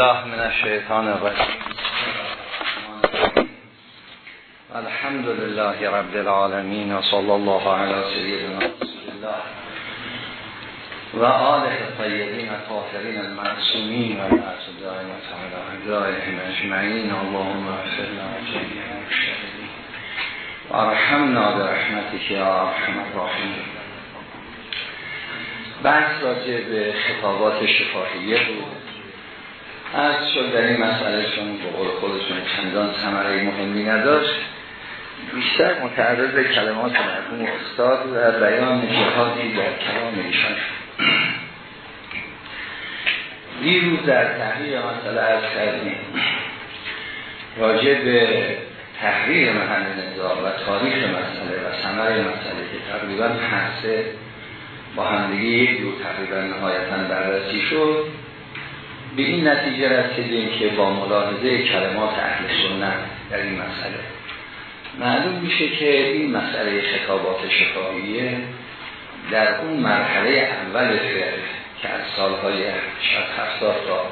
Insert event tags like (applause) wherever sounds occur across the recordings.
بالله من الشیطان الرجیم. الحمد لله رب العالمین و صلی الله علی سیدنا الله و آله طیبین و طاهرین المعصومین و العصر دائمت علی اعدائهم اجمعین. اللهم اغفرنا جميع المشتغلین و ارحمنا برحمتك یا ارحم الراحمین. بحث راجع به خطابات شفاهیه بود. از شد در این مسئله به قول خودشون چندان ثمره مهمی نداشت بیشتر متعرض کلمات مرحوم استاد و بیان جهادی در کلام ایشان دیروز در تحریر مسئله از کردیم. راجع به تحریر محل نظام و تاریخ مسئله و ثمره مسئله که تقریبا حسه با همدیگه یک دور تقریبا نهایتا بررسی شد. به این نتیجه رسیدیم که با ملاحظه کلمات اهل سنت در این مسئله. معلوم میشه که این مسئله خطابات شفاهیه در اون مرحله اول فقه که از سالهای هفتاد تا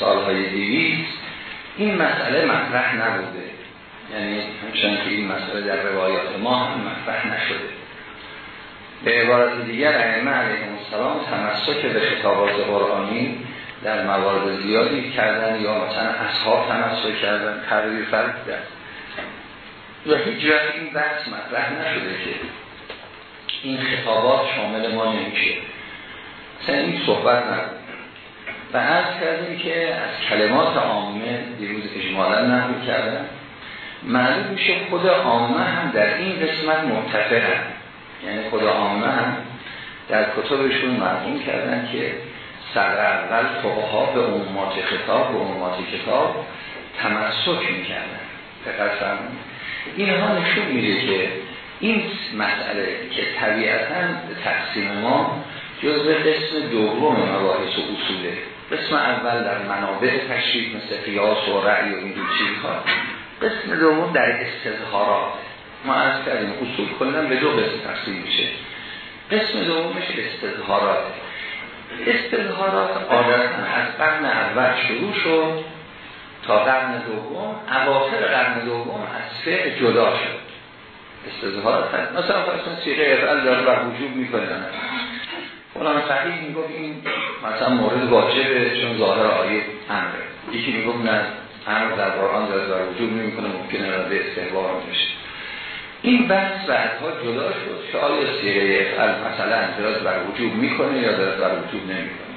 سالهای دیویز این مسئله مطرح نبوده. یعنی همچنان که این مسئله در روایات ما هم مطرح نشده. به عبارت دیگر ائمه علیهم السلام تمسک به خطابات قرآنی در موارد زیادی کردن یا مثلا اصحاب تمسک کردن تغییر فرق کرد و هیچ این بحث مطرح نشده که این خطابات شامل ما نمیشه. مثلا این صحبت نبود. و عرض کردیم که از کلمات عامه دیروز اجمالا نقل کردن. معلوم میشه خود عامه هم در این قسمت متفقن یعنی خود عامه هم در کتابشون مرمون کردن که سر اول فقها به عمومات خطاب به عمومات کتاب تمسک می‌کردن. فقط اینها نشون میده که این مسئله که طبیعتا تقسیم ما جزء قسم دوم مباحث و اصوله. قسم اول در منابع تشریف مثل قیاس و رعی و این چیزها. قسم دوم در استظهارات. ما از کردیم اصول کنن به دو قسم تقسیم میشه. قسم دومش استظهارات. استظهارات عادتا از قرن اول شروع شد تا قرن دوم. اواخر قرن دوم از فعل جدا شد. استظهارات مثلا فرسون سیغه افعال داره بر وجود می‌کنن فلان صحیح می‌گفت این مثلا مورد واجبه چون ظاهر آیه امره. یکی می‌گفت نه امر در قرآن بر وجود نمی‌کنه ممکنه به استحبار میشه این بحث بعدها جدا شد. که آیا سیره مثلا دارد بر وجود می‌کنه یا دارد بر وجود نمی‌کنه؟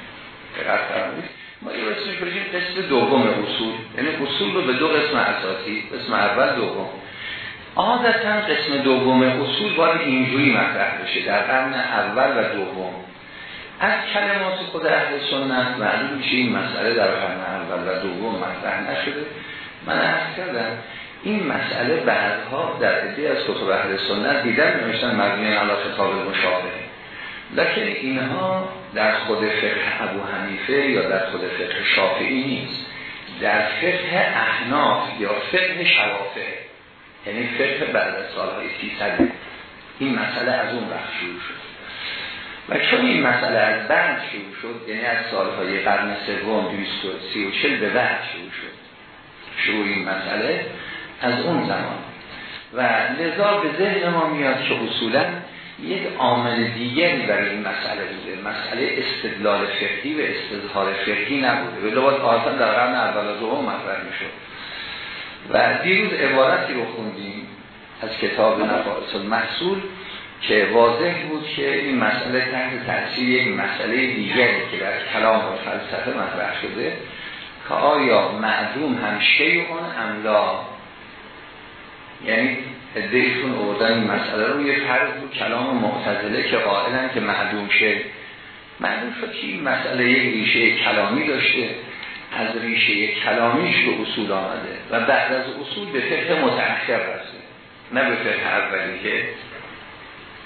ما یه اسمش بشیم قسم دوم اصول. یعنی اصول رو به دو قسم اساسی قسم اول دوم. عادتا قسم دوم اصول باید اینجوری مطرح بشه. در قرن اول و دوم. از کلمات خود اهل سنت معلوم میشه این مسئله در قرن اول و دوم مطرح نشده. من عرض کردم این مسئله بعدها در عده از کتب اهل سنت دیدن نوشتن مبنی علی خطاب مشابه. لکن اینها در خود فقه ابو حنیفه یا در خود فقه شافعی نیست. در فقه احناف یا فقه شوافه یعنی فقه بعد از سالهای 300 این مسئله از اون وقت شروع شد. و چون این مسئله از بعد شروع شد یعنی از سالهای قرن سوم 234 به بعد شروع شد. شروع این مسئله. از اون زمان. و لذا به ذهن ما میاد که اصولا یک عامل دیگری برای این مسئله بوده. مسئله استدلال فقهی و استظهار فقهی نبوده. به لباس آسان در قرن اول و دوم مطرح می‌شد. و دیروز عبارتی رو خوندیم از کتاب نفائس المحصول که واضح بود که این مسئله تحت تاثیر یک مسئله دیگری که در کلام و فلسفه مطرح شده که آیا معدوم هم شیعون املا یعنی ادهشون اوردن این مسئله رو. یه فرض بود کلام معتزله که قائلن که معدوم شه. معلوم شد که این مسئله یک ریشه کلامی داشته. از ریشه کلامیش به اصول آمده و بعد از اصول به فقه متأخر رسته نه به فقه اولی که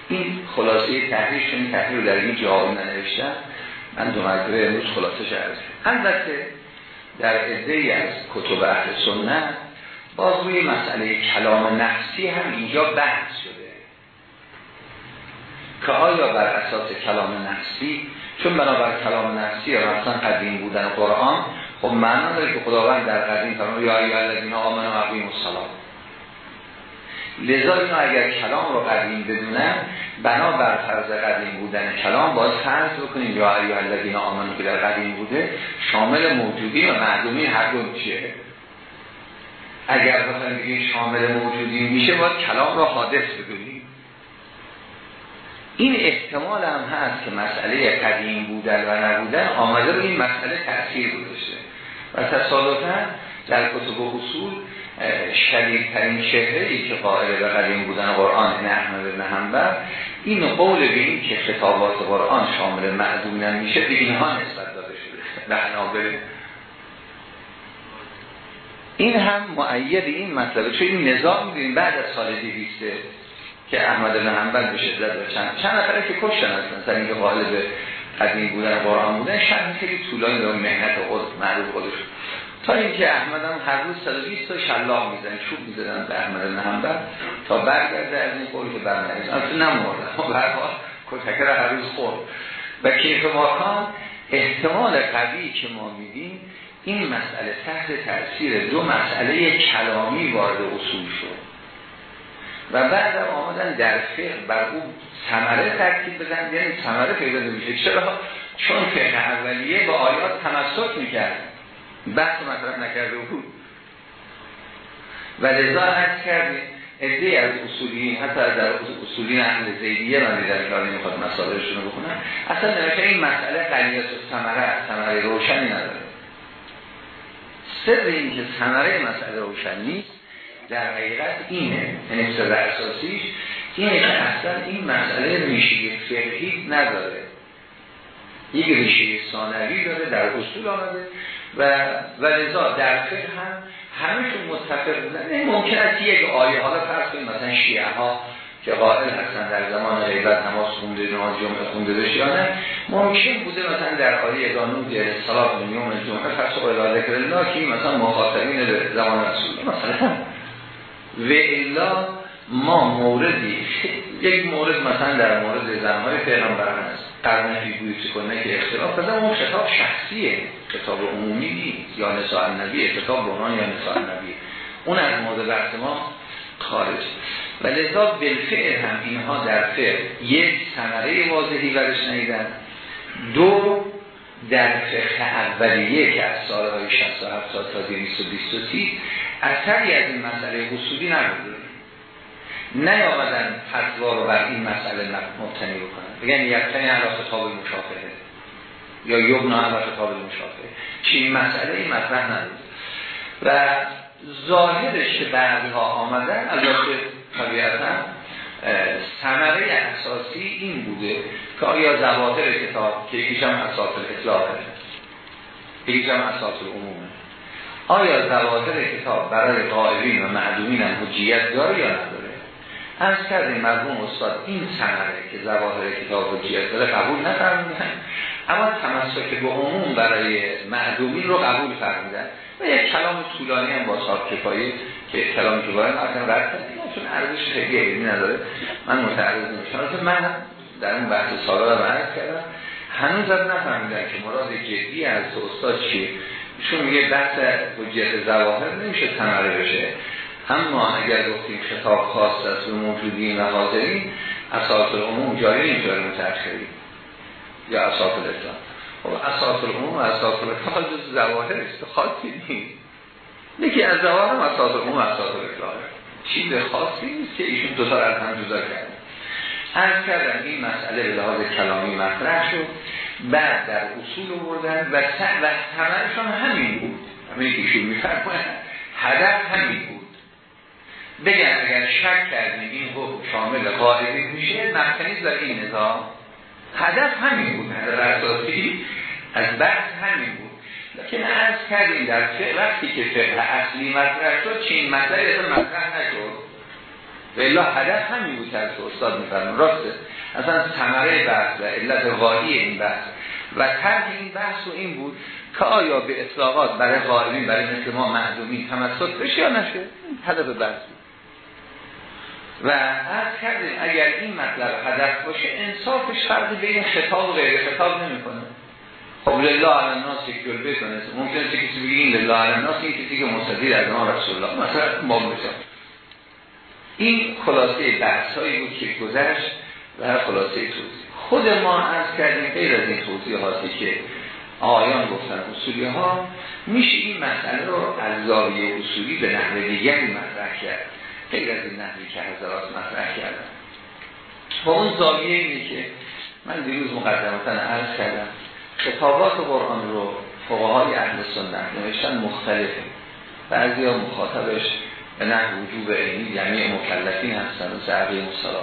این خلاصه تحریش چون تحریر رو در این جاها ننوشتم من دو مرتبه امروز خلاصه شد البته در عده از کتب اهل سنت باز روی مسئله کلام نفسی هم اینجا بحث شده. که آیا بر اساس کلام نفسی چون بنابر کلام نفسی مثلا قدیم بودن قرآن خب معنا داره که خداوند در قدیم فرمان یا ایها الذین آمنوا و الصلاه لذا اینو اگر کلام رو قدیم بدونن بنا بر فرض قدیم بودن کلام باید فرض بکنیم یا ایها الذین آمنوا که در قدیم بوده شامل موجودی و معدومی هر دو میشه اگر مثلا بگیم شامل موجودی میشه باید کلام رو حادث بدونیم این احتمال هم هست که مسئله قدیم بودن و نبودن آمده رو این مسئله تأثیر گذاشته. و تصادفا در کتب و اصول شدیدترین چهره ای که قائل به قدیم بودن قرآن این احمد بن این قول به که خطابات قرآن شامل معدوم نمیشه به اینها نسبت داده شده. به این هم معید این مطلبه. چون این نظام می‌دونیم بعد از سال دیویسته که احمد بن حنبل به شدت و چند چند نفره که کشتن هستن. سر اینکه قائل به قدیم بودن قرآن بودن شرح خیلی طولانی به مهنت خود معروف خودش. تا اینکه احمد هم هر روز 120 تا شلاق میزن چوب می‌زدن به احمد بن حنبل تا برگرده از این قول که برنامه اصلا نمورد اما برها کتکر هر روز خورد. و کیف ماکان احتمال قوی که ما میدیم این مسئله تحت تاثیر دو مسئله کلامی وارد اصول شد. و بعد آمدن در فقه بر اون ثمره ترکیب بزن یعنی ثمره پیدا نمیشه. چرا؟ چون فقه اولیه با آیات تمسک می‌کرد. بحث مطرح نکرده بود. و لذا عرض کردیم ادهی از اصولی حتی در اصولی اهل زیدیه من دیدن که نمی‌خواد مسائلشون رو بخونن اصلا نمیشه این مسئله قلیت و ثمره ثمره روشنی نداره. سر این که ثمره مسئله روشن نیست در حقیقت اینه یعنی سر اساسیش اینه که اصلا این مسئله ریشه فقهی نداره. یک ریشه ثانوی داره در اصول آمده و ولذا در فقه هم همشون متفق بودن ممکن است یک آیه حالا فرض کنیم مثلا شیعه ها که قائل هستن در زمان غیبت نماز خونده نماز جمعه خونده بشه یا نه ممکن بوده مثلا در آیه قانون در صلات من یوم جمعه فرض قائل ذکر الله که مثلا مخاطبین به زمان رسول. مثلا و الا ما موردی یک مورد مثلا در مورد زمان پیغمبر هست. قرن فی بویت کنه که اختلاف بزن اون خطاب شخصیه. کتاب عمومی یا نساء النبی کتاب بهنان یا نساء النبی. اون از مورد بحث ما خارج. و لذا بالفعل هم اینها در فعل. یک ثمره واضحی برش نیدن. دو در فقه اولیه که از سالهای 67 تا 223 اثری از این مسئله حصولی نبوده. نیامدن فتوا رو بر این مسئله مبتنی بکنن. بگن یکتنی علا خطاب مشافهه یا یبنا علا خطاب مشافهه. چی؟ این مسئله این مطرح ندید و ظاهرش که بعدها آمدن البته طبیعتا ثمره اساسی این بوده که آیا زواهر کتاب که یکیش هم اساس الاطلاقه یکیش هم اساس العمومه آیا زواهر کتاب برای قائلین و معدومین هم حجیت داره یا نداره؟ از کردیم مرحوم استاد این ثمره که زواهر کتاب حجیت داره قبول نفرمودن اما تمسک به عموم برای معدومین رو قبول فرمودن و یک کلام طولانی هم با صاحب کفایی که کلام باید اصلا رد چون ارزش خیلی علمی نداره. من متعرض نمیشم من در اون بحث سالا رو عرض کردم. هنوز از نفهمیدن که مراد جدی از استاد چیه. چون میگه بحث حجیت زواهر نمیشه تمره بشه. اما اگر گفتیم خطاب خاص از موجودین و حاضرین اساس العموم جاری اینجا متأخرین یا اساس الاسلام خب اساس العموم و اساس الاسلام جز زواهر است. خاصی نیست. یکی از زواهر اساس العموم و اساس الاسلام چیز خاصی نیست که ایشون دو تا از هم جدا کردن از کردن این مسئله به لحاظ کلامی مطرح شد بعد در اصول بردن و و همهشان همین بود. همین که ایشون میفرمایند هدف همین بود. بگن اگر شک کردیم این حکم شامل قاعده میشه مکنیز در این نظام. هدف همین بود هدف اساسی از بحث همین بود. لیکن از کردیم در وقتی که فقه اصلی مطرح شد چین مطرح اصلا مطرح نشد. و هدف همین بود که استاد میفرمون راسته. اصلا ثمره بحث و علت غایی این بحث. و طرح این بحث و این بود که آیا به اطلاقات برای غایبین برای مثل ما معدومی تمسک بشه یا نشه؟ هدف بحث و از کردیم اگر این مطلب هدف باشه انصافش فرق بین خطاب و غیر خطاب نمی‌کنه. خب لله علی الناس یک جلبه کنه ممکنه که کسی بگه این لله علی الناس این کسی که مصدی از آن رسول الله مثلا ما مثال این خلاصه بحث هایی بود که گذشت و خلاصه توضیح خود ما از کردیم غیر از این توضیحاتی که آیان گفتن اصولی ها میشه این مسئله رو از زاویه اصولی به نحوه دیگری مطرح کرد غیر از این نحوی که حضرات مطرح کردن با اون زاویه اینه که من دیروز مقدمتا عرض کردم خطابات قرآن رو فقهای اهل سنت نوشتن مختلفه. بعضی ها مخاطبش به نه وجوب علمی یعنی مکلفین هستن مثل عقی مصلا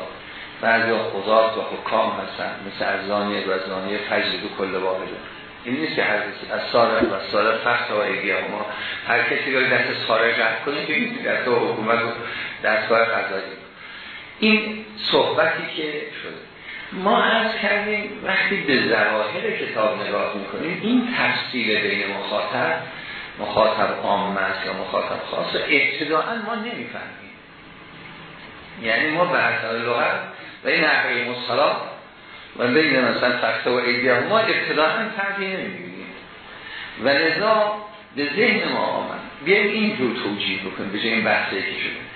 بعضی ها خضات و حکام هستن مثل ارزانی و ارزانی فجر دو کل واحده. این نیست که هر از سارق و سارق فخت و ایدی ما هر کسی رو دست سارق رد کنه که این در تو حکومت و دستگاه قضایی. این صحبتی که شده. ما از کردیم وقتی به ظواهر کتاب نگاه می‌کنیم این تفصیل بین مخاطب مخاطب عام است یا مخاطب خاص ابتداعا ما نمی‌فهمیم. یعنی ما به اثر لغت و این نحوه مصطلح و بین مثلا فقط و ایدیه ما ابتداعا فرقی نمی‌بینیم. و لذا به ذهن ما آمد. این جور توجیه بکنیم به این بحثی که شده.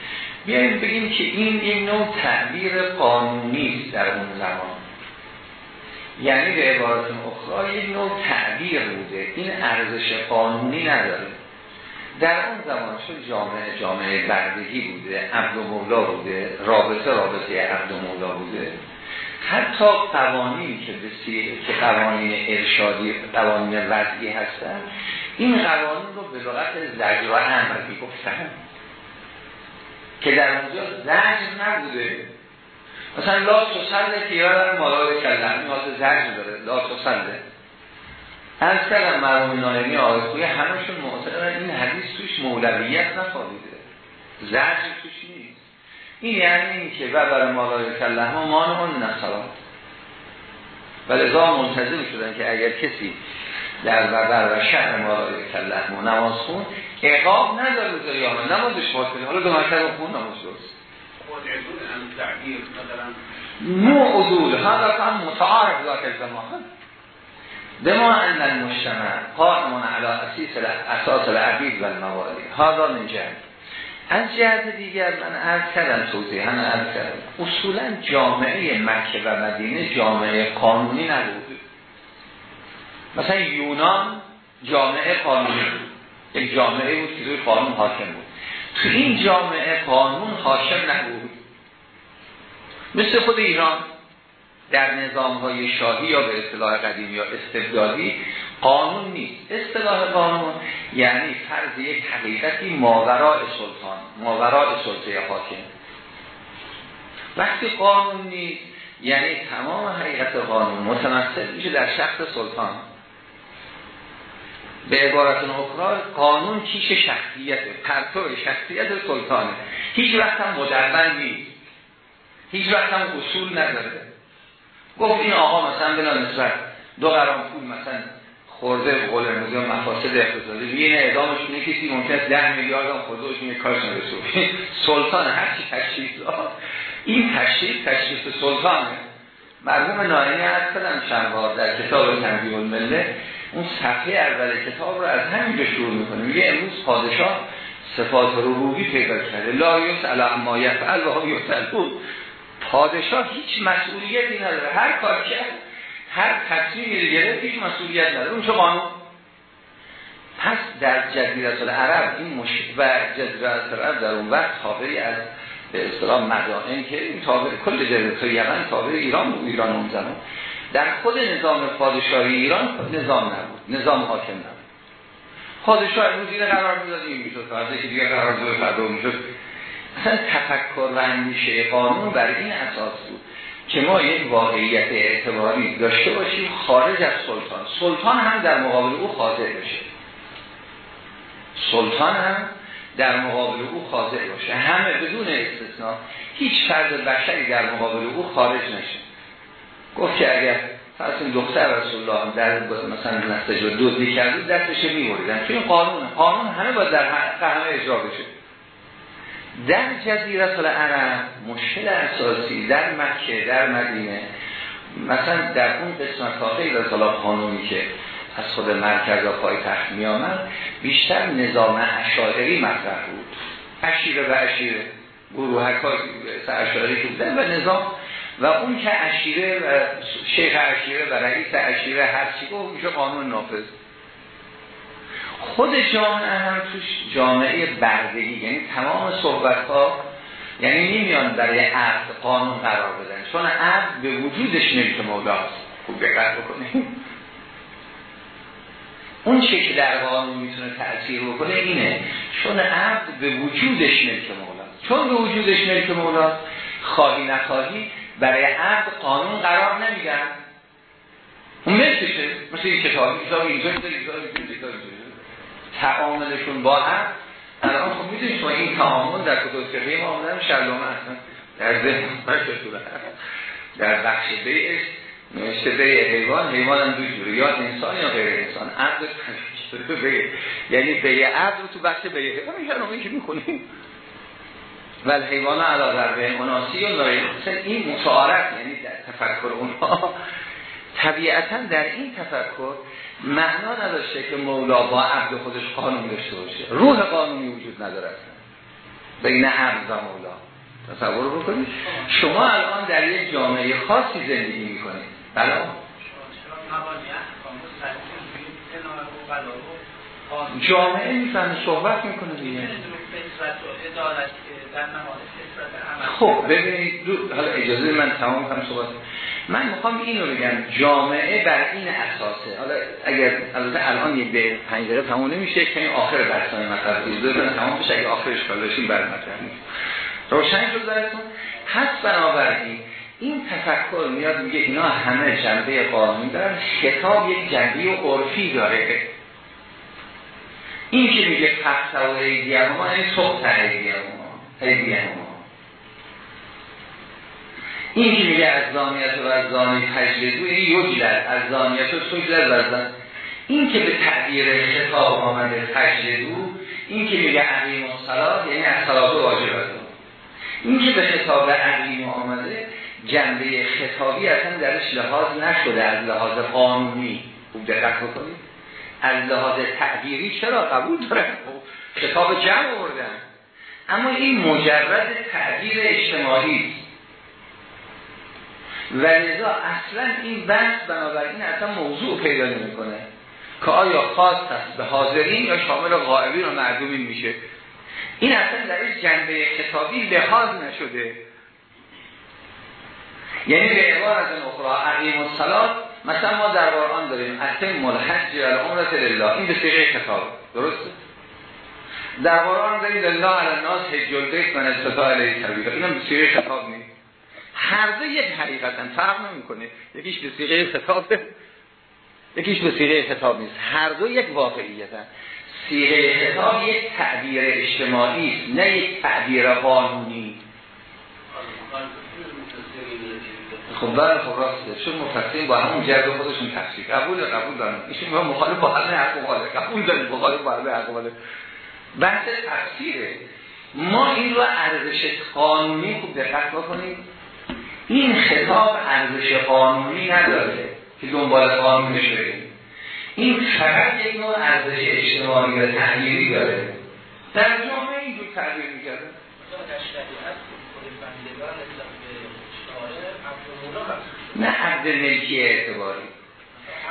بیایم بگیم که این یک نوع تعبیر قانونی است در اون زمان. یعنی به عبارت اخرى یک نوع تعبیر بوده. این ارزش قانونی نداره. در اون زمان چون جامعه جامعه بردگی بوده عبد مولا بوده رابطه رابطه عبد مولا بوده. حتی قوانینی که بسیار که قوانین ارشادی قوانین وضعی هستن این قوانین رو به لغت زجر و امر گفتن که در اونجا زجر نبوده. مثلا لا تسله که یادم مالای کلم این زجر داره لا تسله از کلم مرموم نایمی آقای همشون معتقدن این حدیث توش مولویت نخواهیده زجر توش نیست. این یعنی این که و برای مالای کلم مان اون نصرات و لذا منتظر شدن که اگر کسی در بر و شهر مالای کلم و نماز خون اقاب نداره روز قیامت نمازش باطله حالا دو مرتبه خون نماز درست. مو عدول هذا هم متعارف ذاك الزمان. بما ان المجتمع قائم على اساس العبید و الموالی هذا من جهت. از جهت دیگر من عرض کردم توضیح. هم عرض کردم. اصولا جامعه مکه و مدینه جامعه قانونی نبود. مثلا یونان جامعه قانونی بود. یک جامعه بود که روی قانون حاکم بود. تو این جامعه قانون حاکم نبود. مثل خود ایران در نظام های شاهی یا به اصطلاح قدیم یا استبدادی قانون نیست. اصطلاح قانون یعنی فرض یک حقیقتی ماورای سلطان ماورای سلطه حاکم. وقتی قانون نیست یعنی تمام حقیقت قانون متمثل میشه در شخص سلطان. به عبارت اخرى قانون کیش شخصیت پرتو شخصیت سلطانه. هیچ وقت هم مدربن نیست. هیچ وقت هم اصول نداره. گفت این آقا مثلا بلا نسبت دو قرام پول مثلا خورده قول امروزی مفاسد اقتصادی. میگه اعدامش اینه کسی ممکن است 10 میلیارد هم باشه میگه کارش نرسه (laughs) سلطان هر چی تشریف این تشریف تشریف سلطانه. مرحوم نایمی هست کردم چند در کتاب تنبیه المله. اون صفحه اول کتاب رو از همینجا شروع می‌کنه. میگه امروز پادشاه صفات ربوبی پیدا کرده. لا یسأل عما یفعل و هم پادشاه هیچ مسئولیتی نداره. هر کار کرد هر تصمیمی گرفت هیچ مسئولیت نداره. اون چه قانون؟ پس در جزیره العرب این مش... و جزیره العرب در اون وقت تابعی از به اصطلاح مدائن که این تابع کل جزیره یمن تابع ایران بود ایران اون زمان. در خود نظام پادشاهی ایران نظام نبود نظام حاکم نبود. پادشاه امروز این قرار می‌داد این می‌شد فرضه که دیگه قرار دو فردا می‌شد. اصلا تفکر و اندیشه قانون بر این اساس بود که ما یک واقعیت اعتباری داشته باشیم خارج از سلطان. سلطان هم در مقابل او خاضع بشه. سلطان هم در مقابل او خاضع باشه همه بدون استثناء هیچ فرد بشری در مقابل او خارج نشه. گفت که اگر فرض دختر رسول الله در مثلا نستش رو دزدی کرده دستش میبریدن. چون قانون قانون همه باید در همه اجرا بشه. در جزیره العرب مشکل اساسی در مکه در مدینه مثلا در اون قسمت ها غیر از قانونی که از خود مرکز و پای تخت می آمد بیشتر نظام اشاعری مطرح بود. اشیره و اشیره گروه اشاعری بودن و نظام و اون که اشیره و شیخ اشیره و رئیس اشیره هرچی گفت میشه قانون نافذ. خود جامعه هم توش جامعه بردگی یعنی تمام صحبت ها یعنی نمیان برای عقد قانون قرار بدن. چون عقد به وجودش ملک مولاست خوب دقت بکنیم. اون چه که در قانون می‌تونه تأثیر بکنه اینه. چون عقد به وجودش ملک مولاست چون به وجودش ملک مولاست خواهی نخواهی برای عقد قانون قرار نمیدن. اون ملکشه مثل این کتاب اینجا تعاملشون با هم الان خب می‌دونید شما این تعامل در کتاب فقهی ما آمدن شلومه اصلا در ذهن در بخش بیعش نوشته بیع حیوان حیوان هم دو جوری یا انسان یا غیر انسان. عقد (laughs) یعنی بیع عقد رو تو بخش بیع حیوان رو میشه می‌کنیم و حیوان علا در به مناسی و این متعارف یعنی در تفکر اونها طبیعتا در این تفکر معنا نداشته که مولا با عبد خودش قانون داشته باشه. روح قانونی وجود نداره بین عبد و مولا. تصور بکنید. شما الان در یک جامعه خاصی زندگی می‌کنید. بله؟ جامعه می‌فهمه صحبت می‌کنه دیگه. خب ببینید حالا اجازه من تمام هم صحبت من می‌خوام اینو بگم جامعه بر این اساسه. حالا اگر البته الان یک به پنج تمام نمیشه که آخر بحثای مطلب اجازه تمام بشه اگه آخرش داشتیم مطرح نیست. روشن شد براتون. پس بنابراین این تفکر میاد میگه اینا همه جنبه قانونی دارن. خطاب یک جنبه عرفی داره. این که میگه پس و ایدیه ما این صبح ایدیه ما این که میگه از زانیت و از زانی تجلیدو این یجلد از زانیت و سجلد و این که به تعبیر خطاب آمده تجلیدو این که میگه عقیم و صلاح یعنی از صلاح واجب این که به خطاب عقیم آمده جنبه خطابی اصلا درش لحاظ نشده از لحاظ قانونی. خوب دقت بکنید. از لحاظ تعبیری چرا قبول داره خطاب جمع بردن اما این مجرد تعبیر اجتماعی و لذا اصلا این بحث بنابراین اصلا موضوع پیدا نمی‌کنه که آیا خاص هست به حاضرین یا شامل غائبین و معدومین میشه. این اصلا در جنبه کتابی لحاظ نشده. یعنی به عبارت اخرى عقیم الصلات مثلا ما در قرآن داریم اتم الحج العمرت لله. این به صیغه کتاب. درسته؟ در قرآن داریم لله علی الناس حج البیت من استطاع الیه سبیلا اینم به صیغه کتاب نیست. هر دو یک حقیقتا فرق نمی‌کنه. یکیش به صیغه خطاب یکیش به صیغه خطاب نیست. هر دو یک واقعیتن. صیغه خطاب یک تعبیر اجتماعی است نه یک تعبیر قانونی. خب بله خب راسته چون مفسرین با همون جرد خودشون تفسیر قبول قبول دارن؟ ایشون ما مخالف با همه اقواله قبول داریم مخالف با همه اقواله بحث تفسیره. ما این رو ارزش قانونی خوب دقت بکنیم این خطاب ارزش قانونی نداره که دنبال قانونش بریم این فقط یک نوع ارزش اجتماعی و تحلیلی داره. در جامعه اینجور تغییر می‌کرده. نه عبد ملکی اعتباری.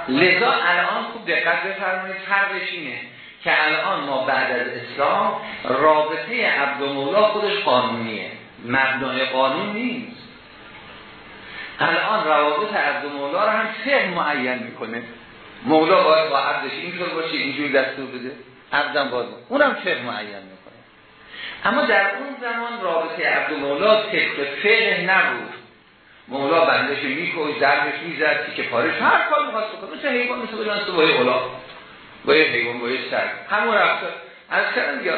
لذا الان خوب دقت بفرمایید فرقش اینه که الان ما بعد از اسلام رابطه عبد مولا خودش قانونیه. مبنای قانون نیست. الان روابط مولا رو هم فقه معین می‌کنه. مولا باید با عبدش اینطور باشه اینجور دستور بده. عبدم باید اونم فقه معین می‌کنه. اما در اون زمان رابطه عبد مولا طبق فقه نبود. مولا بندش میکوش درمش می‌زد که پارش هر کار می‌خواست بکنه. مثل حیوان مثل بجانست با اولا با یه حیوان با یه سر. همون رفته. از کردن دیگه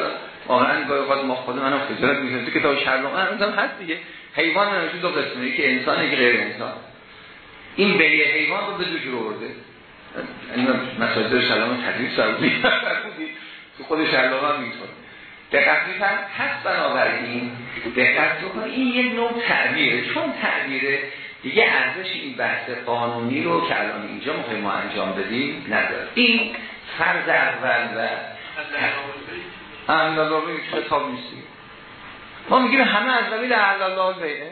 واقعا گاهی خواهد ما خود منم خجالت می‌کنم تو کتاب شرلوم هم هست دیگه. حیوان نمیشه دو قسمه که انسان که غیر انسان. این بیه حیوان رو به دو جور آورده. این مساجد شلام تدریس سعودی (laughs) که خود هم می‌تونه. دقت میفهم هست بنابراین دقت بکن این یک نوع تعبیره. چون تعبیره؟ دیگه ارزش این بحث قانونی رو که الان اینجا می‌خوایم ما انجام بدیم نداره. این فرض اول و الله کتاب نیستی. ما میگیم همه از قبیل الله بیه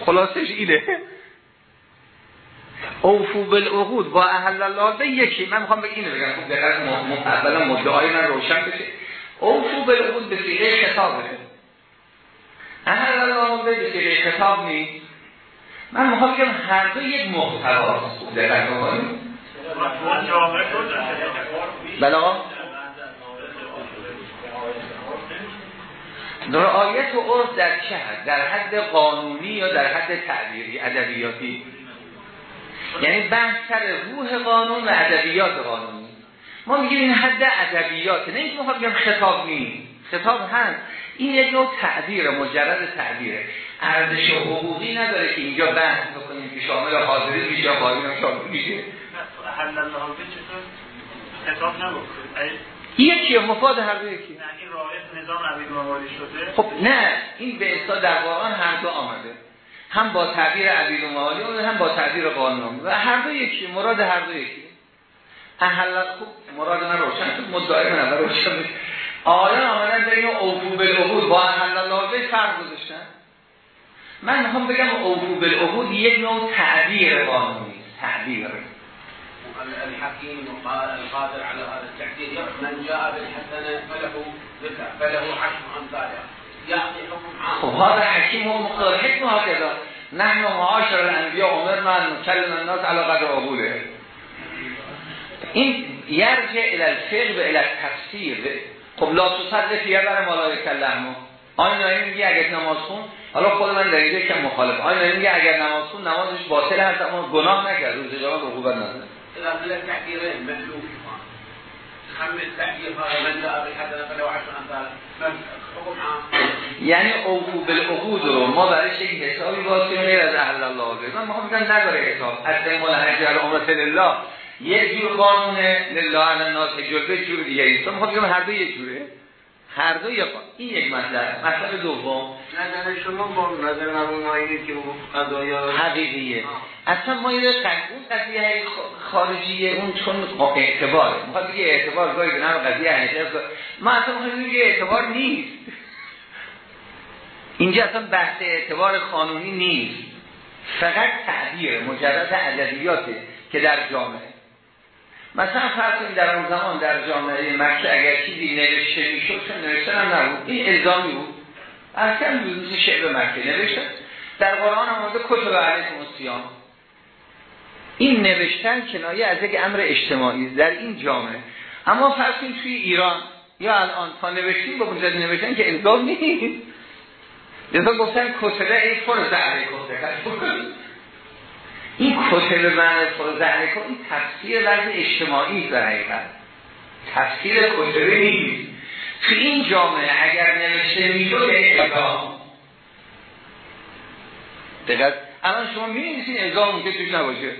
خلاصش اینه. اوفو بالعقود. با اهل الله یکی من می‌خوام بگم اینو بگم. خب دقیق اولا مدعای من روشن بشه. اوفو بالعقود به سیغه خطابه اهل الله به سیغه خطاب نیست من بگم هر دو یک محتواست دقیق بکنیم بلا رعایت و عرض در چه حد؟ در حد قانونی یا در حد تعبیری ادبیاتی؟ یعنی بحث سر روح قانون و ادبیات قانونی. ما میگیم این حد ادبیات نه اینکه می‌خوام بگم خطاب نیست. خطاب هست. این یک نوع تعبیر مجرد تعبیره. ارزش حقوقی نداره که اینجا بحث بکنیم که شامل حاضری میشه یا هم شامل میشه. خطاب یکی مفاد هر دو یکی نظام شده؟ خب نه. این به اصلا در قرآن هر دو آمده. هم با تعبیر عبید و هم با تعبیر قانون. و هر دو یکی مراد هر دو یکی احلت خوب مراد من روشن شد مدعای من روشن آیان آمدن بین اوفو بالعهود با احل الله فرق گذاشتن؟ من می‌خوام بگم اوفو بالعهود یک نوع تعبیر قانونی تعبیر. الحكيم القادر على هذا التعديل من جاء بالحسنه فله فله عشر امثالها خب هذا حکیم و مقدار حکم هكذا نحن معاشر الانبیاء عمرنا نکلم الناس على قدر عبوله این یرجع الى الفقه و الى التفسیر. خب لا تصدق یه برای ملائک اللهم. آیا نایی میگه اگر نماز خون. حالا خود من در اینجا که مخالف. آیا نایی میگه اگر نماز خون نمازش باطل هست اما گناه نکرد. روز قیامت عقوبت نداره یعنی اوفو بالعقود رو ما برایش یک حسابی باید غیر از اهل الله. من ما میگم نداره حساب. از مال حجر عمرت لله. یک جور قانونه لله علی الناس جور جور دیگه ایست. ما میگم هر دو یک جوره. هر دو یک این یک مطلب. مطلب دوم. نظر شما با نظر مرحوم ناینی که قضایی حقیقیه. اصلا ما یه اون قضیه خارجیه اون چون اعتباره. می‌خواد بگه اعتبار گاهی به قضیه هنیشه ما اصلا بگه اعتبار نیست. اینجا اصلا بحث اعتبار قانونی نیست. فقط تعبیر مجرد ادبیاته که در جامعه. مثلا فرض در اون زمان در جامعه مکه اگر چیزی نوشته می‌شد چون نوشته هم نبود. این الزامی بود. اصلا روز شعب مکه نوشته. در قرآن آمده کتب علیکم السیام این نوشتن کنایه از یک امر اجتماعی در این جامعه. اما فرض توی ایران یا الان تا نوشتیم با مجرد نوشتن که الزام نیست. لذا گفتن کتبه ای فرض علیکم این کتب معنی فرض علیکم این تفسیر وضع اجتماعی در حقیقت تفسیر کتبه نیست تو این جامعه اگر نوشته می‌شد اقدام دقیقت الان شما می‌بینید این اقدام که توش نباشه.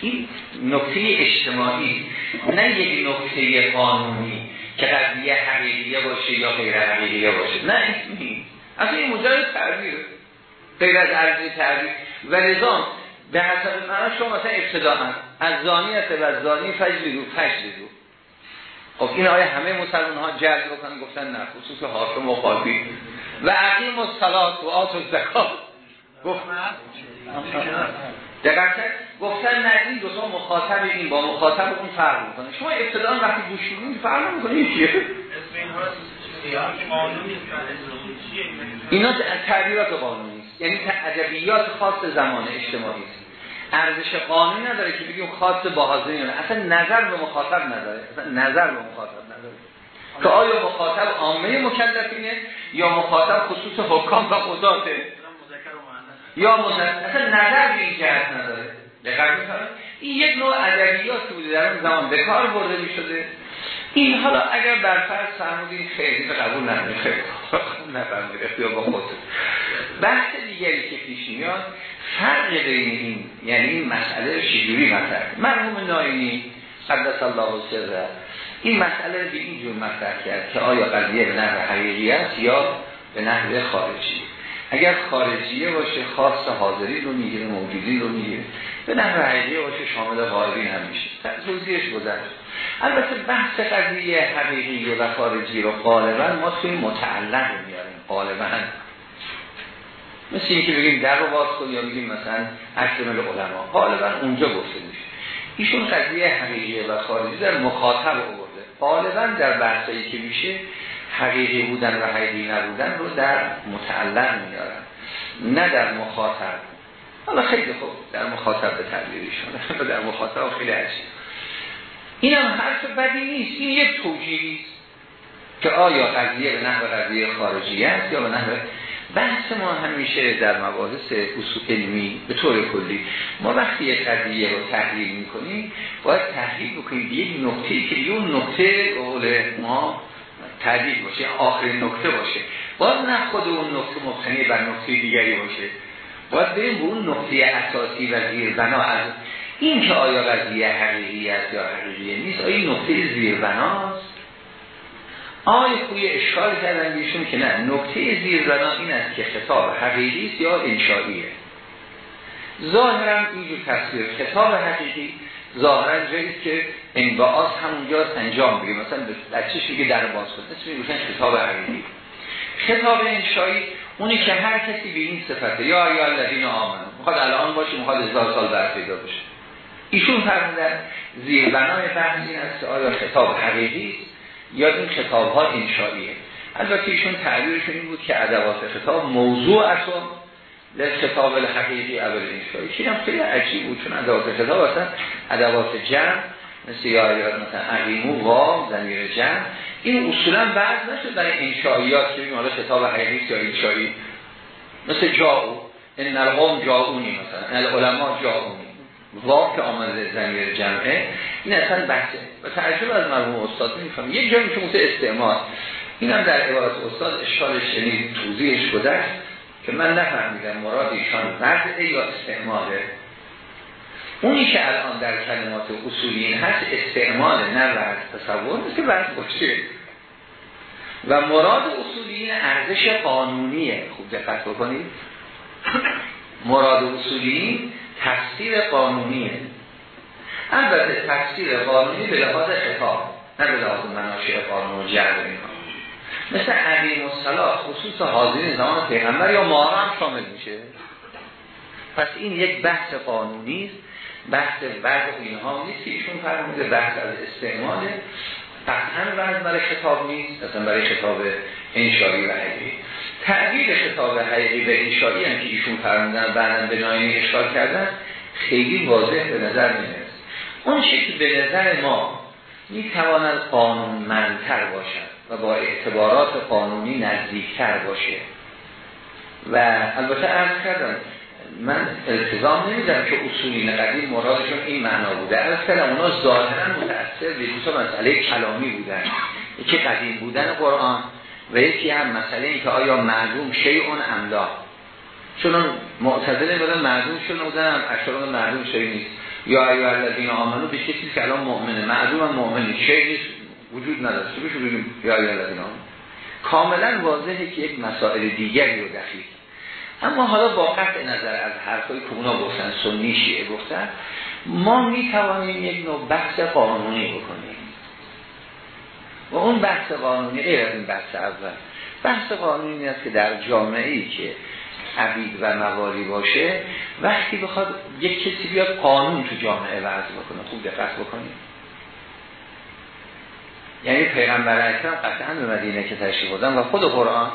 این نکته اجتماعی. نه یک نکته قانونی که قضیه حقیقیه باشه یا غیر حقیقیه باشه. نه نیست. اصلا این مجرد تعبیر غیر از عرضی تعبیر. و نظام. به حسب معنا شما مثلا ابتدا هم. از زانیت و زانی فجلی رو فجلی رو خب این آیه همه مسلمان ها جلد بکنن گفتن نه خصوص حاکم و خالبی و عقیم و صلات و آت و زکات گفت دقیق گفتن نه این دو تا مخاطب این با مخاطب اون فرق می‌کنه. شما ابتدا وقتی گوش میدین فرق نمی‌کنه این چیه؟ اینا تعبیرات قانونی. یعنی ادبیات خاص زمان اجتماعی است. ارزش قانونی نداره که بگیم خاص با حاضرین اصلا نظر به مخاطب نداره. اصلا نظر به مخاطب نداره. که آیا مخاطب عامه مکلفینه یا مخاطب خصوص حکام و قضاته؟ یا مذکر. اصلا نظر به این جهت نداره. این یک نوع ادبیات بوده. در اون زمان به کار برده می شده این حالا اگر برفرض فرمودین خیلی قبول نداره خیلی. (laughs) نفهمید اختیار با خود بحث دیگری که پیش میاد فرق بین این یعنی این مسئله شجوری مطرح؟ مرحوم ناینی قدس الله سره این مسئله به این جور مطرح کرد که آیا قضیه به نحو حقیقی است یا به نحو خارجی؟ اگر خارجیه باشه خاص حاضری رو می‌گیره موجودی رو می‌گیره. به نحو حقیقیه باشه شامل غایبین هم میشه. توضیحش گذشت. البته بحث قضیه حقیقی و خارجی رو غالبا ما توی متعلق میاریم. غالبا. مثل اینکه بگیم در رو باز کن یا بگیم مثلا اکرم علما. غالبا اونجا گفته میشه. ایشون قضیه حقیقی و خارجی در مخاطب آورده. غالبا در بحثایی که میشه حقیقی بودن و حقیقی نبودن رو در متعلق میارن. نه در مخاطب. حالا خیلی خوب. در مخاطب به تعبیرشون (laughs) در مخاطب خیلی عجیب. این هم حرف بدی نیست. این یک توجیهی است که آیا قضیه به نحو قضیه خارجی است یا به نحو بحث ما همیشه در مباحث اصول علمی به طور کلی ما وقتی یک قضیه رو تحلیل می‌کنیم باید تحلیل بکنیم یک نقطه که اون نقطه قول ما تعدیل باشه آخرین نقطه باشه. باید نه خود اون نقطه مبتنی بر نقطه دیگری باشه. باید بریم به اون نقطه اساسی و زیر بنا. از این که آیا قضیه حقیقی است یا حقیقی نیست آیا نقطه زیر آیا کوی اشکال کردن بیشون که نه نقطه زیر بنا این است که خطاب حقیقی یا انشائیه. ظاهرا اینجور تصویر خطاب حقیقی ظاهرا جایی که انبعاث همونجا انجام بگه مثلا بچهش میگه در باز کنه اسم میگوشن؟ خطاب حقیقی. خطاب انشایی اونی که هر کسی به این صفته یا یا الذین آمنو می‌خواد الان باشه می‌خواد هزار سال بعد پیدا بشه. ایشون فرمودن زیر بنای بحث این است آیا خطاب حقیقی است یا این خطاب ها انشاییه البته ایشون تعبیرشون این بود که ادوات خطاب موضوع اصلا خطاب الحقیقی اول انشایی که هم خیلی عجیب بود چون ادوات خطاب اصلا ادوات جمع مثل یا مثلا عقیمو و زمیر جمع. این اصولا بعض نشد برای انشاییات که حالا خطاب حقیقی یا انشایی مثل جاو این القوم جاونی مثلا. العلماء جاونی وا که آمده زمیر جمعه این اصلا بحثه. و تعجب از مرحوم استاد میفهم. یک جایی که مثل استعمال این هم در عبارت استاد اشکالش یعنی توضیحش گذشت که من نفهمیدم مراد ایشان وضعه یا استعماله. اونی که الان در کلمات اصولی هست استعمال نه وضع تصور نیست که وضع باشه. و مراد اصولی ارزش قانونیه. خوب دقت بکنید. مراد اصولی تفسیر قانونیه. البته تفسیر قانونی به لحاظ خطاب نه به لحاظ مناشع قانون و جرد مثل عقیم و صلاح خصوص حاضرین زمان پیغمبر یا مارا هم شامل میشه. پس این یک بحث قانونی است. بحث وضع اینها نیست که ایشون فرموده بحث از استعمال. قطعا وضع برای خطاب نیست اصلا برای خطاب انشایی و تعبیر خطاب حقیقی به انشایی هم که ایشون فرمودن بعدا به نایمی اشکال کردن خیلی واضح به نظر نمی‌رسه اون که به نظر ما می‌تواند قانون منتر باشد و با اعتبارات قانونی نزدیکتر باشه. و البته ارز کردم من التزام نمیدم که اصولی قدیم مرادشون این معنا بوده. از کلم اونا ظاهرا متأثر به مسئله کلامی بودن. یکی قدیم بودن قرآن و یکی هم مسئله این که آیا معلوم شیعون املا چون معتزله بودن معلوم شون بودن اشاران معلوم شیع نیست. یا ایو الذین آمنو به کسی که الان مؤمنه. معلوم هم مؤمنی شیع نیست وجود نداره بشو بگیم یا ایو الذین کاملا واضحه که یک مسائل دیگری رو دخیل اما حالا با قطع نظر از حرفای که اونا گفتن سنی شیعه گفتن ما می توانیم یک نوع بحث قانونی بکنیم. و اون بحث قانونی غیر از این بحث اول. بحث قانونی است که در جامعه ای که عبید و موالی باشه وقتی بخواد یک کسی بیاد قانون تو جامعه وضع بکنه خوب دقت بکنیم یعنی پیغمبر اکرم قطعا به مدینه که تشریف بودن و خود قرآن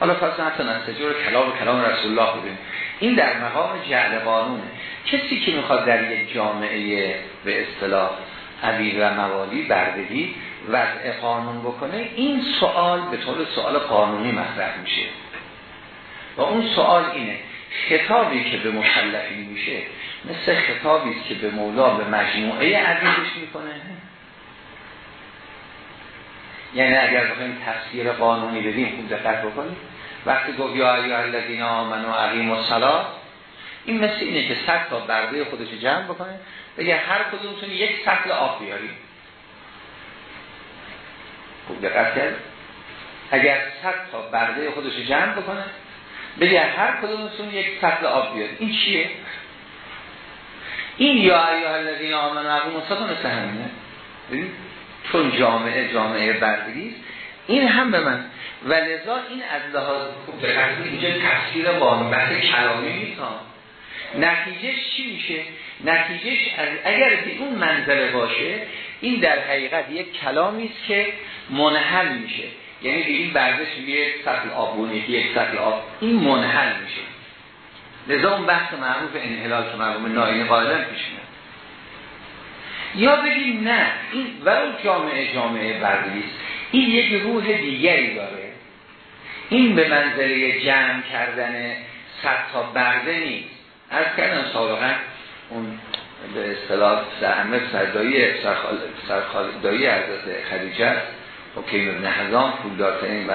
حالا پس حتی نستجور کلام کلام رسول الله بودیم این در مقام جعل قانونه. کسی که می‌خواد در یک جامعه به اصطلاح عبید و موالی بردگی وضع قانون بکنه این سوال به طور سوال قانونی مطرح میشه. و اون سوال اینه خطابی که به مکلفی میشه مثل خطابی که به مولا به مجموعه عزیزش می‌کنه. یعنی اگر بخوایم تفسیر قانونی بدیم خوب دقت بکنیم. وقتی گفت یا ایها الذین آمنوا اقیموا الصلاة این مثل اینه که صد تا برده خودش جمع بکنه. بگه هر کدومتون یک سطل آب بیاریم خوب دقت کرد. اگر صد تا برده خودش جمع بکنه بگه هر کدومتون یک سطل آب بیاد این چیه؟ این یا ایها الذین آمنوا ابو مصطفی مثل همینه. چون جامعه جامعه بردگی این هم به من. و لذا این از لحاظ خوب اینجا تفسیر با بحث کلامی نیست نتیجهش چی میشه؟ نتیجهش اگر به اون منظره باشه این در حقیقت یک کلامی است که منحل میشه. یعنی به این بردش یک سطل آبونی یک سطل آب. این منحل میشه. لذا اون بحث معروف انحلال که مرحوم ناینه قائلا پیش میاد. یا بگیم نه این ولو جامعه جامعه بردی این یک روح دیگری داره. این به منزله جمع کردن تا برده نیست. از کردن سابقا اون به اصطلاح زعمه سردایی سرخالدایی حضرت خدیجه حکیم ابن حزام پولدارترین و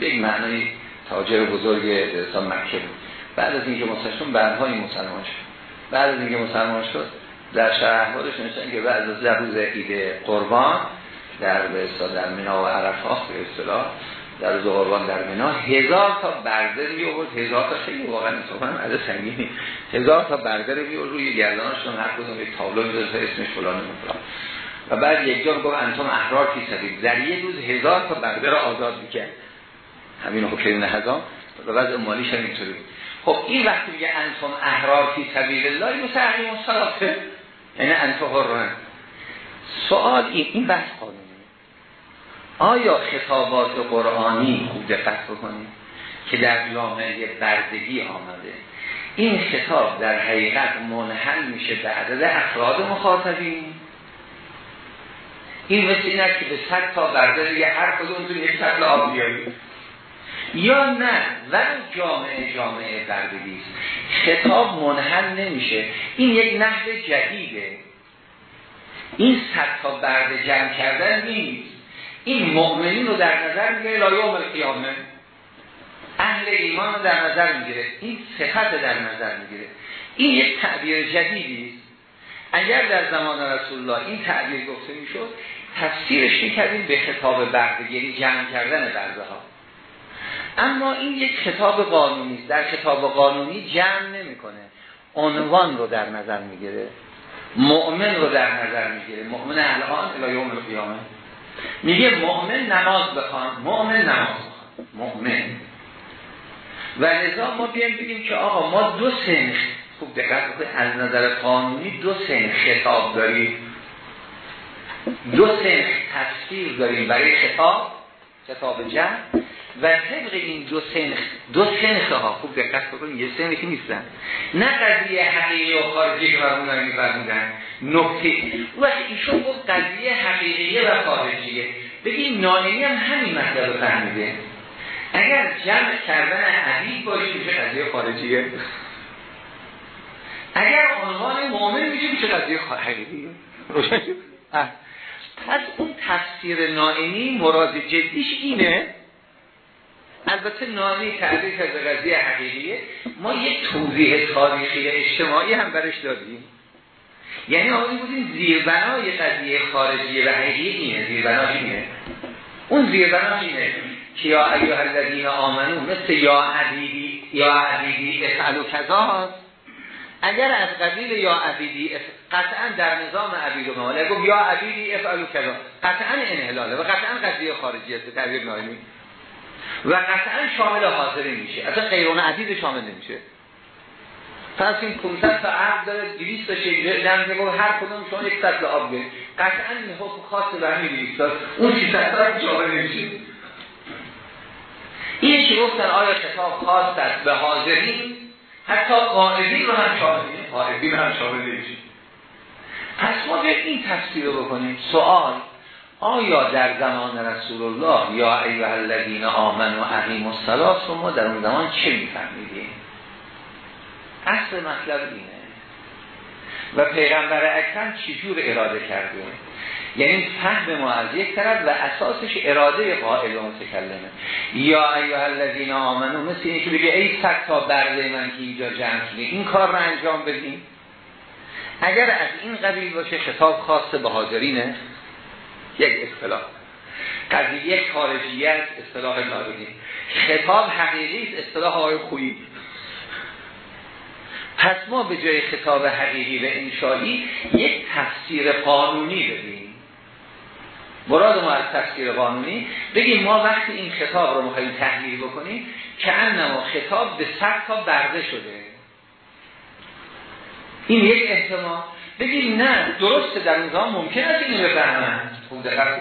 به یک معنی تاجر بزرگ درستان مکه بود. بعد از اینکه مسلمان بعدهای مسلمان شد. بعد از اینکه مسلمان شد در شهر احوالش نشن که بعد از روز عید قربان در به در منا و عرفات به اصطلاح در قربان در منا هزار تا برده می آورد هزار تا خیلی واقعا صحبت از سنگینی. هزار تا برده می آورد روی گردانشون هر کدوم یک تابلو می‌ذاره اسمش فلان و و بعد یک جا گفت انتم احرار فی سبیل. در یک روز هزار تا برده را آزاد می‌کرد. همین حکم نهزام و بعد مالیش هم اینطوری خب این وقتی میگه انتم احرار فی سبیل الله مثل صلاته یعنی انتم این این بحث قانونی آیا خطابات قرآنی خوب دقت بکنید که در جامعه بردگی آمده؟ این خطاب در حقیقت منحل میشه به عدد افراد مخاطبین. این مثل این که به صد تا برده یه هر کدوم تو یک سطل آب یا نه ولی جامعه جامعه بردگی است. خطاب منحل نمیشه. این یک نحو جدیده. این صد تا برده جمع کردن نیست. این مؤمنین رو در نظر می‌گیره لایوم القیامه. اهل ایمان رو در نظر می‌گیره. این صفت در نظر می‌گیره. این یک تعبیر جدیدی است. اگر در زمان رسول الله این تعبیر گفته می‌شد تفسیرش می‌کردیم به خطاب برده یعنی جمع کردن برده ها اما این یک خطاب قانونی است. در خطاب قانونی جمع نمی‌کنه. عنوان رو در نظر می‌گیره. مؤمن رو در نظر می‌گیره. مؤمن الان الی یوم القیامه. میگه مؤمن نماز بخوان مؤمن نماز بخوان مؤمن. و لذا ما بیایم بگیم که آقا ما دو سنخ خوب دقت کنید از نظر قانونی دو سنخ خطاب داریم. دو سنخ تفسیر داریم برای خطاب خطاب جمع. و طبق این دو سنخ دو سنخ ها خوب دقت بکنید یه سنخی نیستن. نه قضیه حقیقی و خارجی که برمون داریم میفرمودن نکته. وقتی ایشون گفت قضیه حقیقیه و خارجیه. بگیم نانینی هم همین مطلب رو فهمیده. اگر جمع کردن عدید باشه میشه قضیه خارجیه. اگر عنوان مؤمن میشه میشه قضیه حقیقیه. پس اون تفسیر نائمی مراد جدیش اینه البته نامی تعریف از قضیه حقیقیه. ما یک توضیح تاریخی اجتماعی هم برش دادیم. یعنی آقایی بودیم زیربنای قضیه خارجی و حقیقی اینه زیربنا اینه. اون زیربنا اینه که یا ایوه الذین آمنو مثل یا عبیدی یا عبیدی افعلو کذاست اگر از قبیل یا عبیدی قطعا در نظام عبید و ماله یا عبیدی افعلو کذا. قطعا انحلاله و قطعا قضیه خارجی است تعبیر نایمی و قطعا شامل حاضری میشه. اصلا غیرون عدید شامل نمیشه. پس این 500 تا عقد داره 200 تا شیء گفت هر کدوم شما یک سطل آب بید قطعا این حکم خاص برمی 200 تا اون 300 تا شامل نمیشه. این که گفتن آیا کتاب خاص است. به حاضرین حتی قائدین رو هم شامل قائدین هم شامل نمیشه. پس ما به این تفسیر رو بکنیم. سوال آیا در زمان رسول الله یا ایوه الذین آمن و عقیم الصلاة رو ما در اون زمان چه میفهمیدیم؟ اصل مطلب اینه. و پیغمبر اکرم چجور اراده کرده؟ یعنی فهم ما از یک طرف و اساسش اراده قائل و متکلمه. یا ایوه الذین آمنو مثل اینه که بگه ای سک تا برده من که اینجا جمع شده این کار رو انجام بدیم اگر از این قبیل باشه خطاب خاص به حاضرینه. یک اصطلاح. قضیه خارجیت اصطلاح لاغینی خطاب حقیقی است اصطلاح آقای خویی. پس ما به جای خطاب حقیقی و انشایی یک تفسیر قانونی بدیم. مراد ما از تفسیر قانونی بگیم ما وقتی این خطاب رو میخواییم تحلیل بکنیم که انما خطاب به صد تا برده شده. این یک احتمال. بگیم نه درسته در نظام ممکن است اینو بفهمن. خوب دقت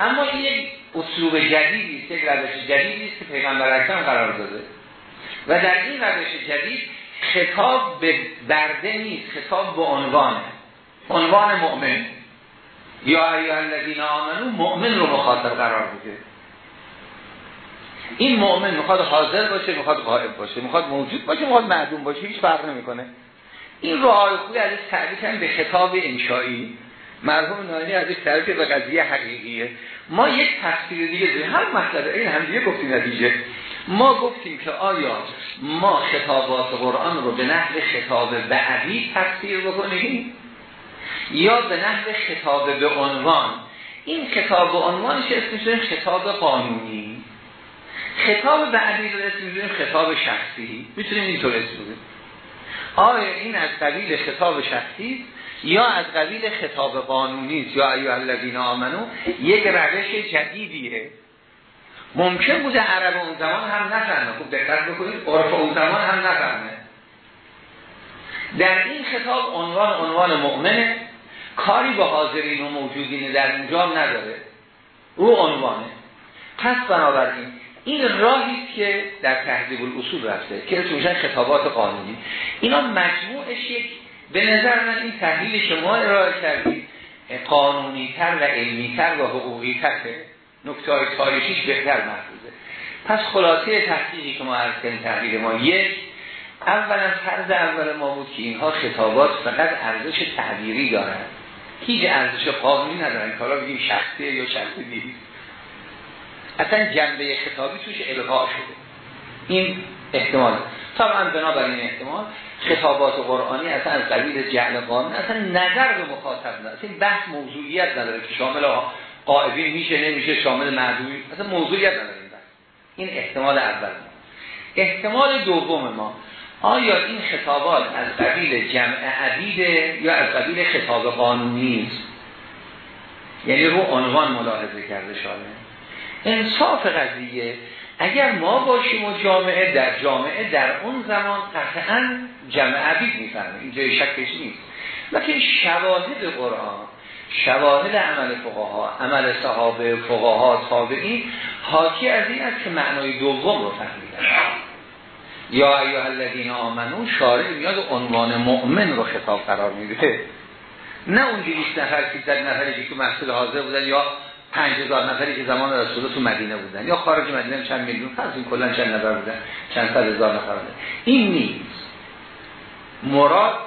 اما این یک اسلوب جدیدی است یک روش جدیدی است که پیغمبر اکرم قرار داده. و در این روش جدید خطاب به برده نیست خطاب به عنوان عنوان مؤمن. یا ایها الذین آمنو مؤمن رو مخاطب قرار بده. این مؤمن می‌خواد حاضر باشه می‌خواد غائب باشه می‌خواد موجود باشه می‌خواد معدوم باشه هیچ فرق نمی‌کنه. این رو آقای خوی ازش تعریف به خطاب انشایی مرحوم نانی ازش تعریف به قضیه حقیقیه. ما یک تفسیر دیگه داریم. هر مطلب این هم دیگه گفتیم نتیجه. ما گفتیم که آیا ما خطابات قرآن رو به نحو خطاب بعدی تفسیر بکنیم یا به نحو خطاب به عنوان؟ این خطاب به عنوانش اسمش خطاب قانونی. خطاب بعدی رو اسم خطاب شخصی. می‌تونیم اینطور اسم آیا این از قبیل خطاب شخصی یا از قبیل خطاب قانونی یا ایو الذین آمنو یک روش جدیدیه. ممکن بوده عرب اون زمان هم نفهمه. خوب دقت بکنید عرف اون زمان هم نفهمه. در این خطاب عنوان عنوان مؤمنه. کاری با حاضرین و موجودین در اینجا نداره. او عنوانه. پس بنابراین این راهی که در تهذیب الاصول رفته که اسمشن خطابات قانونی. اینا مجموعش یک به نظر من این تحلیل شما ارائه کردید. قانونی تر و علمی تر و حقوقی تر نکته های تاریخیش بهتر محفوظه پس خلاصه تحقیقی که ما عرض کردیم تحلیل ما یک اولا فرض اول ما بود که اینها خطابات فقط ارزش تعبیری دارن. هیچ ارزش قانونی ندارن. کالا بگیم شخصی یا شخصی نیست. اصلا جنبه خطابی توش الغا شده. این احتمال. طبعا بنابر این احتمال خطابات قرآنی اصلا از قبیل جعل قانون اصلا نظر به مخاطب نداره. این بحث موضوعیت نداره که شامل قائبین میشه نمیشه شامل معدوی اصلا موضوعیت نداره این احتمال اول ما. احتمال دوم ما آیا این خطابات از قبیل جمع عدیده یا از قبیل خطاب قانونی است؟ یعنی رو عنوان ملاحظه کرده شامل انصاف قضیه اگر ما باشیم و جامعه در جامعه در اون زمان قطعا جمع عبید می‌فهمه اینجا شکش نیست. لیکن شواهد قرآن شواهد عمل فقها عمل صحابه فقها تابعین حاکی از این است که معنای دوم رو فهمیدن. یا ایها الذین آمنو شارع میاد عنوان مؤمن رو خطاب قرار میده. نه اون 200 نفر 300 نفری که مسئول حاضر بودن یا پنج هزار نفری که زمان رسول تو مدینه بودن یا خارج مدینه چند میلیون فرض کلا چند نفر بودن چند صد هزار نفر بودن. این نیست. مراد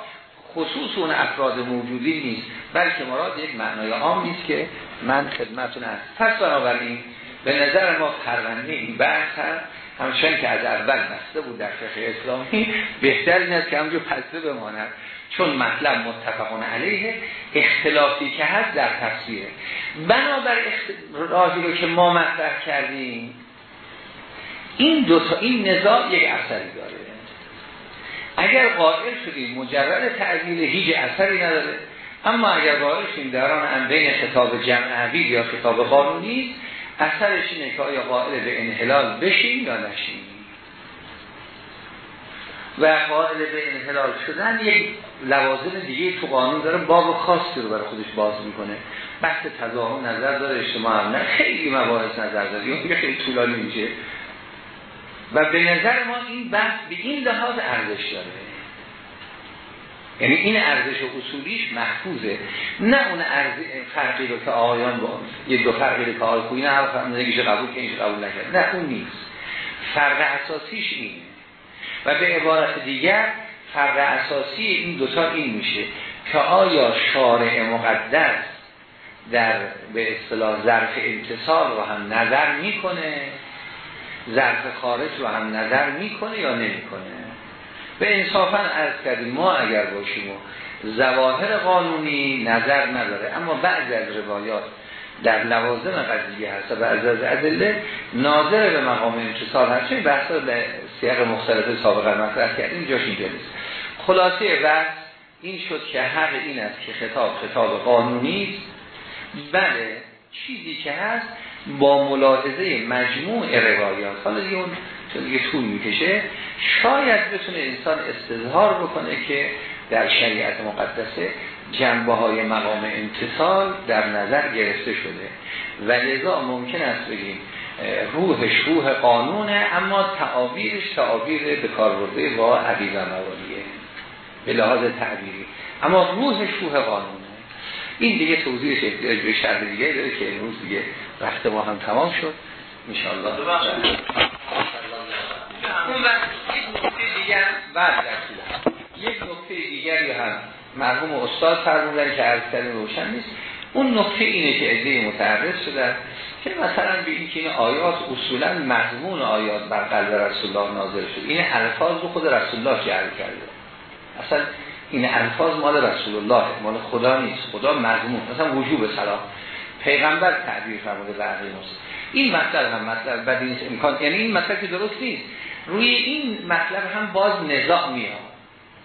خصوص اون افراد موجودی نیست بلکه مراد یک معنای عام نیست که من خدمتون هست پس بنابراین به نظر ما پرونده این بحث هست همچنان که از اول بسته بود در فقه اسلامی بهتر این است که همجور پسته بماند. چون مطلب متفقون علیه اختلافی که هست در تفسیره. بنابر راهی رو که ما مطرح کردیم این دو تا این نزاع یک اثری داره. اگر قائل شدیم مجرد تعدیل هیچ اثری نداره اما اگر قائل شدیم در آن بین خطاب جمع یا خطاب قانونی اثرش اینه که آیا قائل به انحلال بشیم یا نشیم. و قائل به انحلال شدن یک لوازم دیگه تو قانون داره باب خاصی رو برای خودش باز می‌کنه. بحث تضاهم نظر داره اجتماع هم نه. خیلی مباحث نظر داره. یعنی خیلی طولانی میشه. و به نظر ما این بحث به این لحاظ ارزش داره. یعنی این ارزش اصولیش محفوظه. نه اون ارزش فرقی رو که آیان با یه دو فرقی رو که خوی نه قبول که اینش قبول نکرد. نه اون نیست. فرق اساسیش اینه. و به عبارت دیگر فرق اساسی این دوتا این میشه که آیا شارع مقدس در به اصطلاح ظرف انتصال رو هم نظر می‌کنه؟ ظرف خارج رو هم نظر می‌کنه یا نمی‌کنه؟ به انصافا از کردیم ما اگر باشیم و زواهر قانونی نظر نداره اما بعضی از روایات در لوازم قضیه هست و از از ادله ناظر به مقام امتصال هست. چون بحث در سیاق مختلف سابقا مطرح کردیم جاش اینجا نیست. خلاصه بحث این شد که حق این است که خطاب خطاب قانونی است. بله چیزی که هست با ملاحظه مجموع روایات. حالا دیگه اون دیگه طول می‌کشه شاید بتونه انسان استظهار بکنه که در شریعت مقدسه جنبه های مقام انتصال در نظر گرفته شده. و لذا ممکن است بگیم روحش روح قانونه اما تعابیرش تعابیر به کار برده با عبید و موالیه به لحاظ تعبیری. اما روحش روح قانونه این دیگه توضیحش احتیاج به شرح دیگه داره که امروز دیگه وقت ما هم تمام شد. انشاءالله. اون وقت یک نکته دیگر بعد یک نکته دیگری هم مرحوم استاد فرمودن که عرض کردن روشن نیست. اون نکته اینه که عده متعرض شدن که مثلا به این که این آیات اصولا مضمون آیات بر قلب رسول الله نازل شد؟ این الفاظ رو خود رسول الله جعل کرده. اصلا این الفاظ مال رسول الله مال خدا نیست. خدا مضمون مثلا وجوب سلام. پیغمبر تعبیر فرموده بقیه این مطلب هم مطلب بدی نیست امکان یعنی این مطلب که درست نیست. روی این مطلب هم باز نزاع میاد.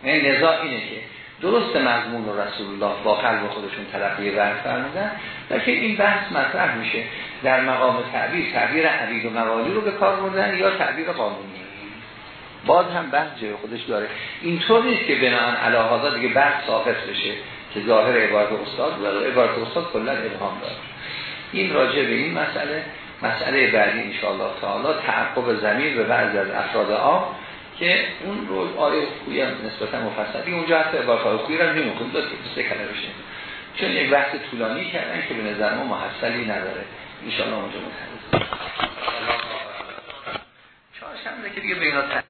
یعنی نزاع اینه که درست مضمون رسول الله با قلب خودشون تلقی بحث فرمودن که این بحث مطرح میشه. در مقام تعبیر تعبیر عبید و موالی رو به کار بردن یا تعبیر قانونی؟ باز هم بحث جای خودش داره. اینطور نیست که بناهن علاهازا دیگه بحث ساقط بشه که ظاهر عبارت استاد و عبارت استاد کلا ابهام داره. این راجع به این مسئله. مسئله بعدی انشاءالله تعالی تعقب زمین به بعض از افراد آب که اون رو آیه خویی هم نسبتا مفصلی اونجا حتی عبارت خویی رو نمیخون داد که سه کلمه چون یک بحث طولانی کردن که به نظر ما محصلی نداره. انشاءالله اونجا متحدث چهارشنبه که دیگه بینا